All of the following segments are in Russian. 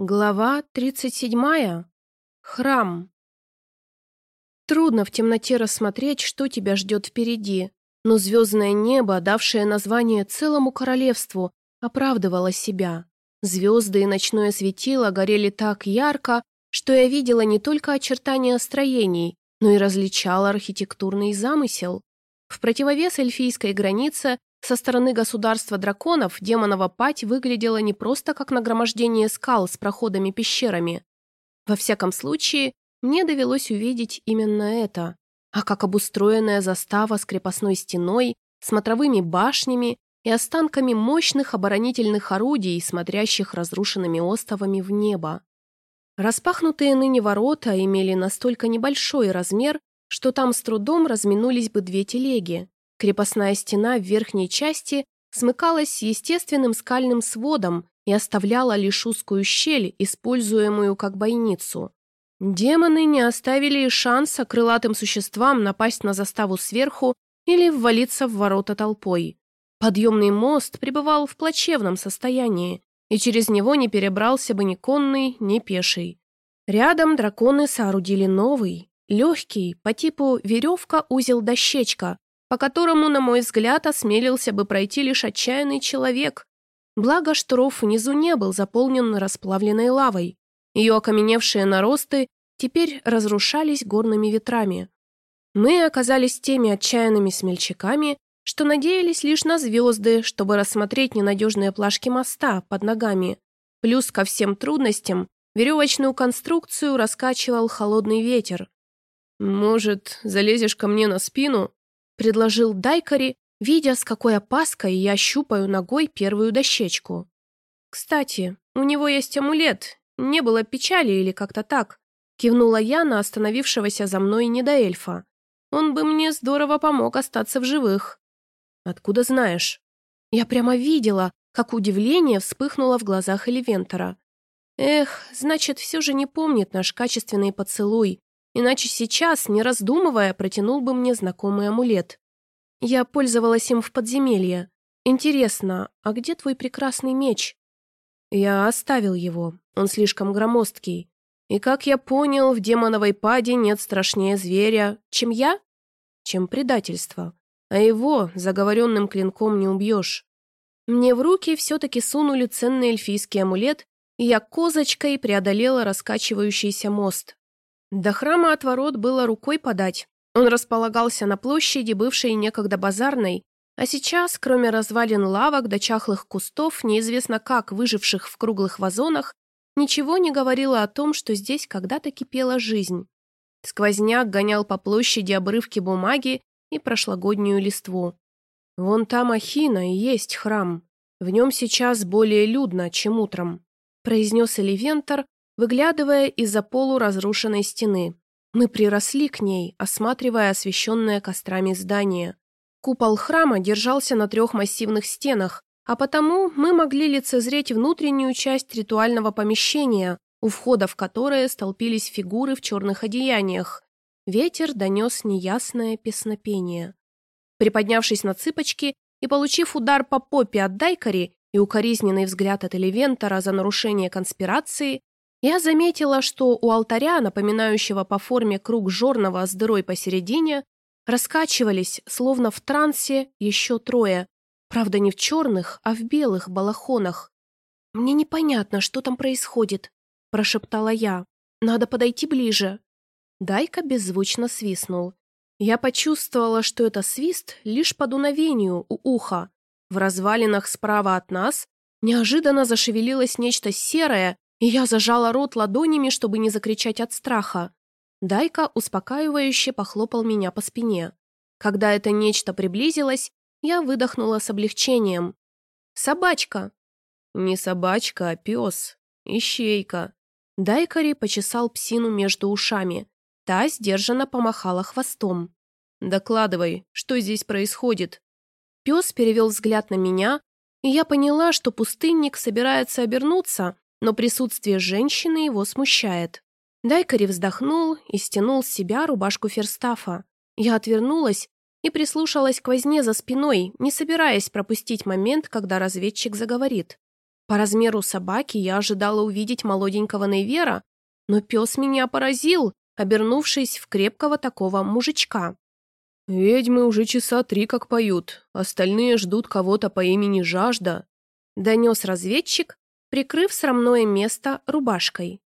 Глава 37. Храм. Трудно в темноте рассмотреть, что тебя ждет впереди, но звездное небо, давшее название целому королевству, оправдывало себя. Звезды и ночное светило горели так ярко, что я видела не только очертания строений, но и различала архитектурный замысел. В противовес эльфийской границе со стороны государства драконов демонова пать выглядела не просто как нагромождение скал с проходами-пещерами. Во всяком случае, мне довелось увидеть именно это, а как обустроенная застава с крепостной стеной, смотровыми башнями и останками мощных оборонительных орудий, смотрящих разрушенными островами в небо. Распахнутые ныне ворота имели настолько небольшой размер, что там с трудом разминулись бы две телеги, Крепостная стена в верхней части смыкалась с естественным скальным сводом и оставляла лишь узкую щель, используемую как бойницу. Демоны не оставили шанса крылатым существам напасть на заставу сверху или ввалиться в ворота толпой. Подъемный мост пребывал в плачевном состоянии, и через него не перебрался бы ни конный, ни пеший. Рядом драконы соорудили новый, легкий, по типу веревка-узел-дощечка, по которому, на мой взгляд, осмелился бы пройти лишь отчаянный человек. Благо, что ров внизу не был заполнен расплавленной лавой. Ее окаменевшие наросты теперь разрушались горными ветрами. Мы оказались теми отчаянными смельчаками, что надеялись лишь на звезды, чтобы рассмотреть ненадежные плашки моста под ногами. Плюс ко всем трудностям веревочную конструкцию раскачивал холодный ветер. «Может, залезешь ко мне на спину?» Предложил Дайкари, видя, с какой опаской я щупаю ногой первую дощечку. «Кстати, у него есть амулет, не было печали или как-то так», кивнула я на остановившегося за мной недоэльфа. «Он бы мне здорово помог остаться в живых». «Откуда знаешь?» Я прямо видела, как удивление вспыхнуло в глазах Эливентора. Эх, значит, все же не помнит наш качественный поцелуй, Иначе сейчас, не раздумывая, протянул бы мне знакомый амулет. Я пользовалась им в подземелье. Интересно, а где твой прекрасный меч? Я оставил его, он слишком громоздкий. И, как я понял, в демоновой паде нет страшнее зверя, чем я? Чем предательство. А его заговоренным клинком не убьешь. Мне в руки все-таки сунули ценный эльфийский амулет, и я козочкой преодолела раскачивающийся мост. До храма от ворот было рукой подать. Он располагался на площади, бывшей некогда базарной, а сейчас, кроме развалин лавок до чахлых кустов, неизвестно как выживших в круглых вазонах, ничего не говорило о том, что здесь когда-то кипела жизнь. Сквозняк гонял по площади обрывки бумаги и прошлогоднюю листву. Вон там Ахина и есть храм. В нем сейчас более людно, чем утром, произнес Эливентор, выглядывая из-за полуразрушенной стены. Мы приросли к ней, осматривая освещенное кострами здание. Купол храма держался на трех массивных стенах, а потому мы могли лицезреть внутреннюю часть ритуального помещения, у входа в которое столпились фигуры в черных одеяниях. Ветер донес неясное песнопение. Приподнявшись на цыпочки и получив удар по попе от Дайкари и укоризненный взгляд от Элевентора за нарушение конспирации, я заметила, что у алтаря, напоминающего по форме круг жорного с дырой посередине, раскачивались, словно в трансе, еще трое. Правда, не в черных, а в белых балахонах. «Мне непонятно, что там происходит», – прошептала я. «Надо подойти ближе». Дайка беззвучно свистнул. Я почувствовала, что это свист лишь по дуновению у уха. В развалинах справа от нас неожиданно зашевелилось нечто серое я зажала рот ладонями, чтобы не закричать от страха. Дайка успокаивающе похлопал меня по спине. Когда это нечто приблизилось, я выдохнула с облегчением. «Собачка!» «Не собачка, а пес. Ищейка». Дайкари почесал псину между ушами. Та сдержанно помахала хвостом. «Докладывай, что здесь происходит?» Пес перевел взгляд на меня, и я поняла, что пустынник собирается обернуться, но присутствие женщины его смущает. Дайкари вздохнул и стянул с себя рубашку Ферстафа. Я отвернулась и прислушалась к возне за спиной, не собираясь пропустить момент, когда разведчик заговорит. По размеру собаки я ожидала увидеть молоденького Нейвера, но пес меня поразил, обернувшись в крепкого такого мужичка. «Ведьмы уже часа три как поют, остальные ждут кого-то по имени Жажда», донес разведчик, прикрыв срамное место рубашкой.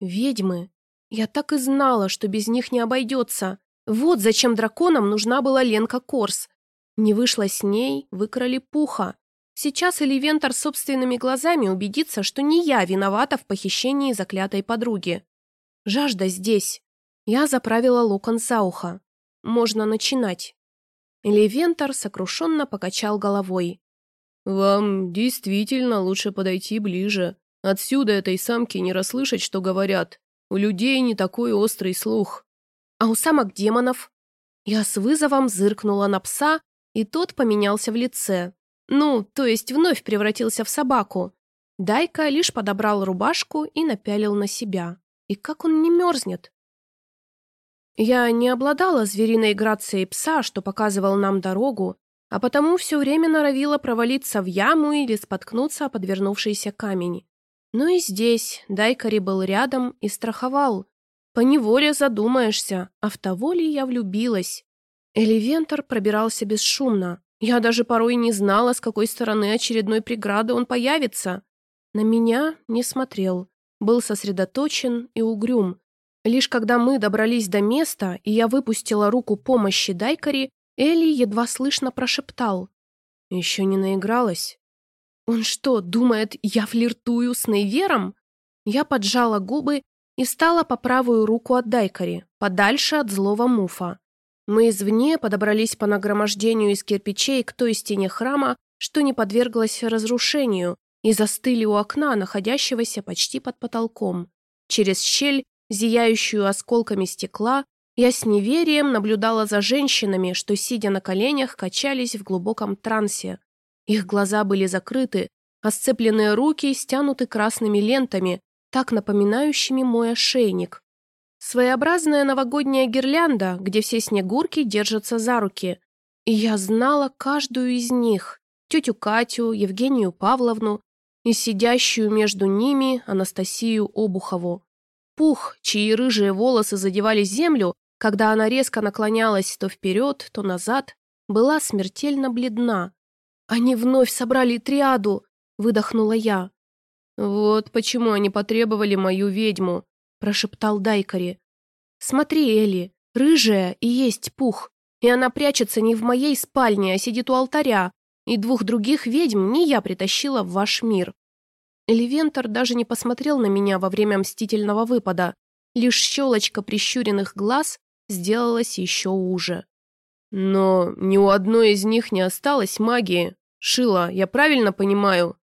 «Ведьмы! Я так и знала, что без них не обойдется. Вот зачем драконам нужна была Ленка Корс. Не вышла с ней, выкрали пуха. Сейчас Эливентор собственными глазами убедится, что не я виновата в похищении заклятой подруги. Жажда здесь. Я заправила локон за ухо. Можно начинать. Эливентор сокрушенно покачал головой. «Вам действительно лучше подойти ближе. Отсюда этой самке не расслышать, что говорят. У людей не такой острый слух». «А у самок демонов?» Я с вызовом зыркнула на пса, и тот поменялся в лице. Ну, то есть вновь превратился в собаку. Дайка лишь подобрал рубашку и напялил на себя. И как он не мерзнет? Я не обладала звериной грацией пса, что показывал нам дорогу, а потому все время норовила провалиться в яму или споткнуться о подвернувшийся камень. Но и здесь Дайкари был рядом и страховал. Поневоле задумаешься, а в того ли я влюбилась. Эливентор пробирался бесшумно, я даже порой не знала, с какой стороны очередной преграды он появится. На меня не смотрел, был сосредоточен и угрюм. Лишь когда мы добрались до места, и я выпустила руку помощи Дайкари, Элли едва слышно прошептал. «Еще не наигралась?» «Он что, думает, я флиртую с Нейвером?» Я поджала губы и стала по правую руку от Дайкари, подальше от злого муфа. Мы извне подобрались по нагромождению из кирпичей к той стене храма, что не подверглась разрушению, и застыли у окна, находящегося почти под потолком. Через щель, зияющую осколками стекла, я с неверием наблюдала за женщинами, что, сидя на коленях, качались в глубоком трансе. Их глаза были закрыты, а сцепленные руки стянуты красными лентами, так напоминающими мой ошейник. Своеобразная новогодняя гирлянда, где все снегурки держатся за руки. И я знала каждую из них. Тетю Катю, Евгению Павловну и сидящую между ними Анастасию Обухову. Пух, чьи рыжие волосы задевали землю, когда она резко наклонялась то вперед, то назад, была смертельно бледна. «Они вновь собрали триаду!» — выдохнула я. «Вот почему они потребовали мою ведьму», прошептал Дайкари. «Смотри, Элли, рыжая и есть пух, и она прячется не в моей спальне, а сидит у алтаря, и двух других ведьм не я притащила в ваш мир». Эливентор даже не посмотрел на меня во время мстительного выпада, лишь щелочка прищуренных глаз сделалась еще уже. «Но ни у одной из них не осталось магии. Шила, я правильно понимаю?»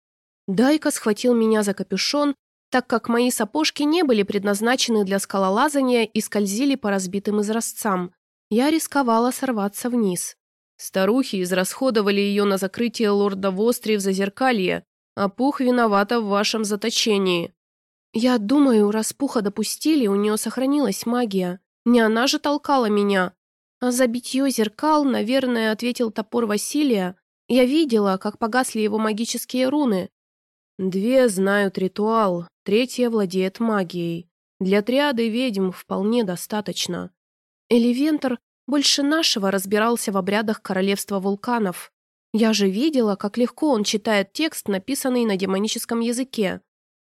Дайка схватил меня за капюшон так как мои сапожки не были предназначены для скалолазания и скользили по разбитым изразцам. Я рисковала сорваться вниз. Старухи израсходовали ее на закрытие лорда Востри в Зазеркалье, а Пух виновата в вашем заточении. Я думаю, раз Пуха допустили, у нее сохранилась магия. Не она же толкала меня. А за битье зеркал, наверное, ответил топор Василия. Я видела, как погасли его магические руны. Две знают ритуал, третья владеет магией. Для триады ведьм вполне достаточно. Эливентор больше нашего разбирался в обрядах королевства вулканов. Я же видела, как легко он читает текст, написанный на демоническом языке.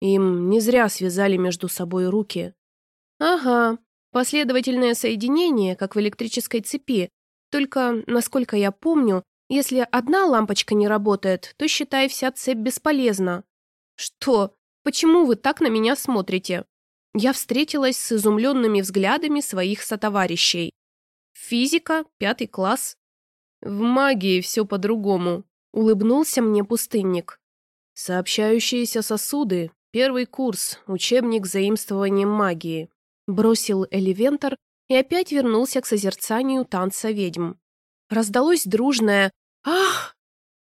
Им не зря связали между собой руки. Ага, последовательное соединение, как в электрической цепи. Только, насколько я помню, если одна лампочка не работает, то, считай, вся цепь бесполезна. «Что? Почему вы так на меня смотрите?» Я встретилась с изумленными взглядами своих сотоварищей. «Физика, пятый класс». «В магии все по-другому», — улыбнулся мне пустынник. «Сообщающиеся сосуды, первый курс, учебник заимствованием магии», — бросил Эливентор и опять вернулся к созерцанию танца ведьм. Раздалось дружное «Ах!»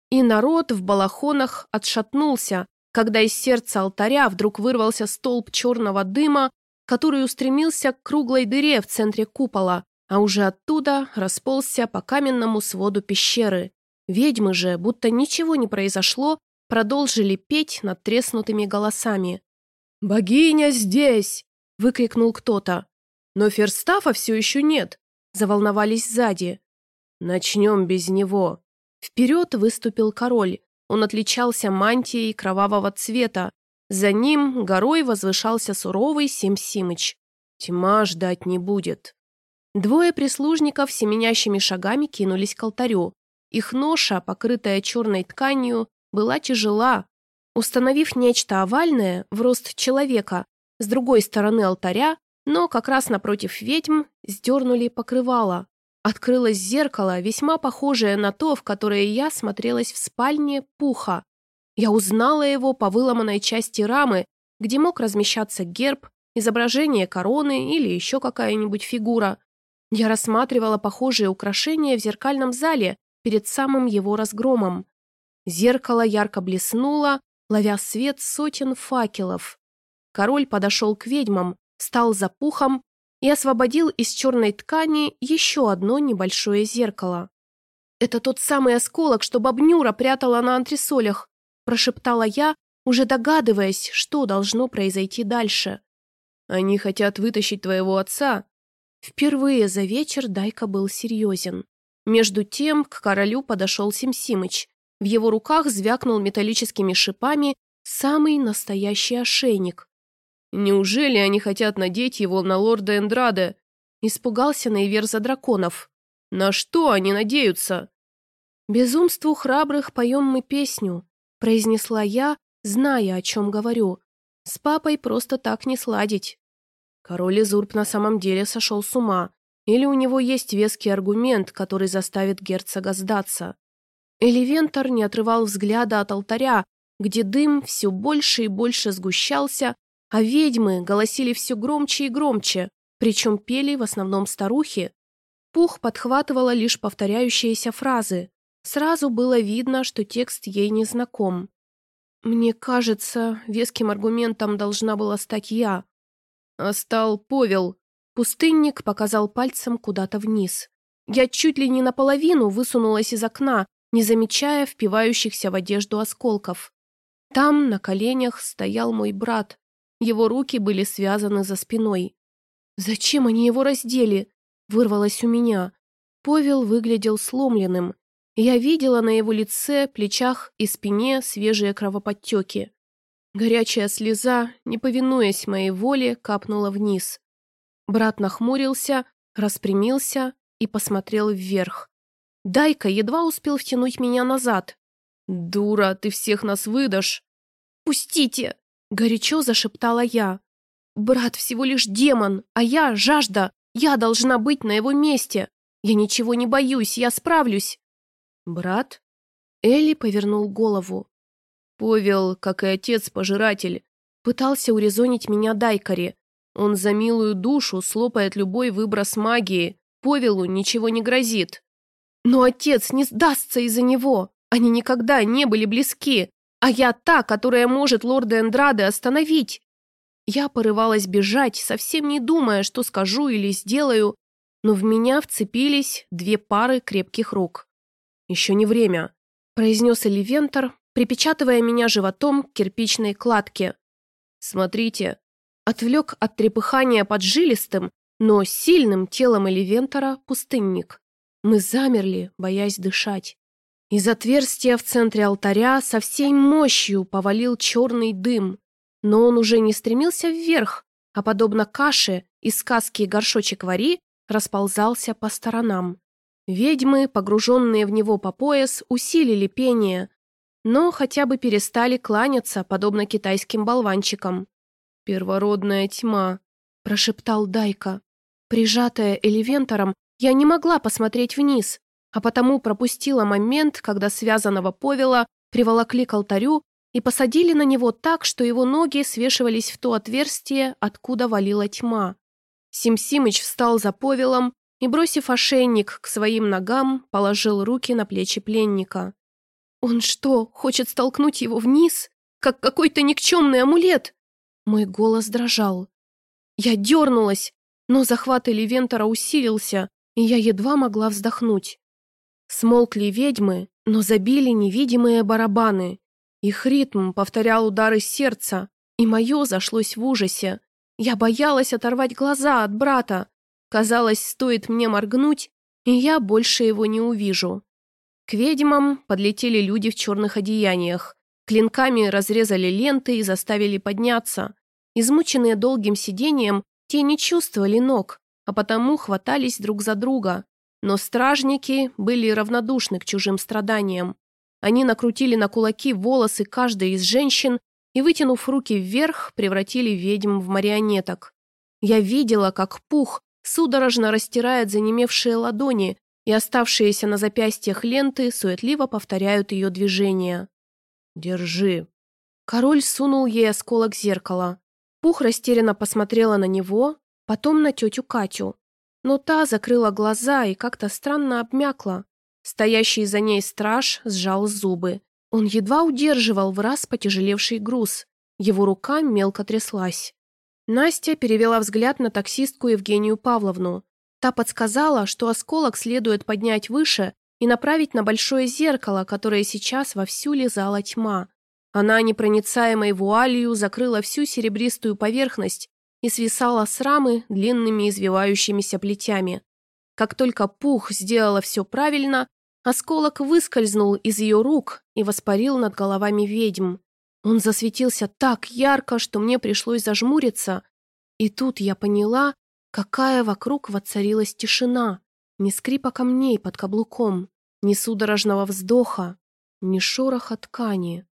И народ в балахонах отшатнулся, когда из сердца алтаря вдруг вырвался столб черного дыма, который устремился к круглой дыре в центре купола, а уже оттуда расползся по каменному своду пещеры. Ведьмы же, будто ничего не произошло, продолжили петь над треснутыми голосами. «Богиня здесь!» — выкрикнул кто-то. «Но Ферстафа все еще нет!» — заволновались сзади. «Начнем без него!» Вперед выступил король. Он отличался мантией кровавого цвета. За ним горой возвышался суровый Сим Симыч. Тьма ждать не будет. Двое прислужников семенящими шагами кинулись к алтарю. Их ноша, покрытая черной тканью, была тяжела. Установив нечто овальное, в рост человека, с другой стороны алтаря, но как раз напротив ведьм, сдернули покрывало. Открылось зеркало, весьма похожее на то, в которое я смотрелась в спальне Пуха. Я узнала его по выломанной части рамы, где мог размещаться герб, изображение короны или еще какая-нибудь фигура. Я рассматривала похожие украшения в зеркальном зале перед самым его разгромом. Зеркало ярко блеснуло, ловя свет сотен факелов. Король подошел к ведьмам, встал за пухом и освободил из черной ткани еще одно небольшое зеркало. «Это тот самый осколок, что бабнюра прятала на антресолях», прошептала я, уже догадываясь, что должно произойти дальше. «Они хотят вытащить твоего отца Впервые за вечер Дайка был серьезен. Между тем к королю подошел Симсимыч. В его руках звякнул металлическими шипами самый настоящий ошейник. «Неужели они хотят надеть его на лорда Эндрада?» Испугался Нейвер за драконов. «На что они надеются?» «Безумству храбрых поем мы песню», произнесла я, зная, о чем говорю. «С папой просто так не сладить». Король Изурб на самом деле сошел с ума, или у него есть веский аргумент, который заставит герцога сдаться. Эливентор не отрывал взгляда от алтаря, где дым все больше и больше сгущался, а ведьмы голосили все громче и громче, причем пели в основном старухи. Пух подхватывала лишь повторяющиеся фразы. Сразу было видно, что текст ей не знаком. «Мне кажется, веским аргументом должна была стать я», а стал Повел. Пустынник показал пальцем куда-то вниз. Я чуть ли не наполовину высунулась из окна, не замечая впивающихся в одежду осколков. Там, на коленях, стоял мой брат. Его руки были связаны за спиной. «Зачем они его раздели?» — вырвалось у меня. Повел выглядел сломленным. Я видела на его лице, плечах и спине свежие кровоподтеки. Горячая слеза, не повинуясь моей воле, капнула вниз. Брат нахмурился, распрямился и посмотрел вверх. Дайка едва успел втянуть меня назад. «Дура, ты всех нас выдашь!» «Пустите!» — горячо зашептала я. «Брат всего лишь демон, а я — жажда. Я должна быть на его месте. Я ничего не боюсь, я справлюсь». «Брат?» Элли повернул голову. Повел, как и отец-пожиратель, пытался урезонить меня Дайкари. Он за милую душу слопает любой выброс магии. Повелу ничего не грозит. Но отец не сдастся из-за него. Они никогда не были близки. А я та, которая может лорда Эндрады остановить. Я порывалась бежать, совсем не думая, что скажу или сделаю, но в меня вцепились две пары крепких рук. «Еще не время», — произнес Эливентор, припечатывая меня животом к кирпичной кладке. «Смотрите!» Отвлек от трепыхания под жилистым, но сильным телом Эливентора пустынник. Мы замерли, боясь дышать. Из отверстия в центре алтаря со всей мощью повалил черный дым. Но он уже не стремился вверх, а, подобно каше из сказки «Горшочек вари», расползался по сторонам. Ведьмы, погруженные в него по пояс, усилили пение, но хотя бы перестали кланяться, подобно китайским болванчикам. «Первородная тьма», — прошептал Дайка. Прижатая элевентором, я не могла посмотреть вниз, а потому пропустила момент, когда связанного повела приволокли к алтарю и посадили на него так, что его ноги свешивались в то отверстие, откуда валила тьма. Симсимыч встал за повелом и, бросив ошейник к своим ногам, положил руки на плечи пленника. «Он что, хочет столкнуть его вниз? Как какой-то никчемный амулет?» Мой голос дрожал. Я дернулась, но захват Эливентора усилился, и я едва могла вздохнуть. Смолкли ведьмы, но забили невидимые барабаны. Их ритм повторял удары сердца, и мое зашлось в ужасе. Я боялась оторвать глаза от брата. Казалось, стоит мне моргнуть, и я больше его не увижу. К ведьмам подлетели люди в черных одеяниях. Клинками разрезали ленты и заставили подняться. Измученные долгим сидением, те не чувствовали ног, а потому хватались друг за друга. Но стражники были равнодушны к чужим страданиям. Они накрутили на кулаки волосы каждой из женщин и, вытянув руки вверх, превратили ведьм в марионеток. Я видела, как пух судорожно растирает занемевшие ладони, и оставшиеся на запястьях ленты суетливо повторяют ее движения. «Держи». Король сунул ей осколок зеркала. Пух растерянно посмотрела на него, потом на тетю Катю. Но та закрыла глаза и как-то странно обмякла. Стоящий за ней страж сжал зубы. Он едва удерживал в раз потяжелевший груз. Его рука мелко тряслась. Настя перевела взгляд на таксистку Евгению Павловну. Та подсказала, что осколок следует поднять выше и направить на большое зеркало, которое сейчас вовсю лизала тьма. Она непроницаемой вуалью закрыла всю серебристую поверхность и свисала с рамы длинными извивающимися плетями. Как только пух сделала все правильно, осколок выскользнул из ее рук и воспарил над головами ведьм. Он засветился так ярко, что мне пришлось зажмуриться, и тут я поняла, какая вокруг воцарилась тишина, ни скрипа камней под каблуком, ни судорожного вздоха, ни шороха ткани.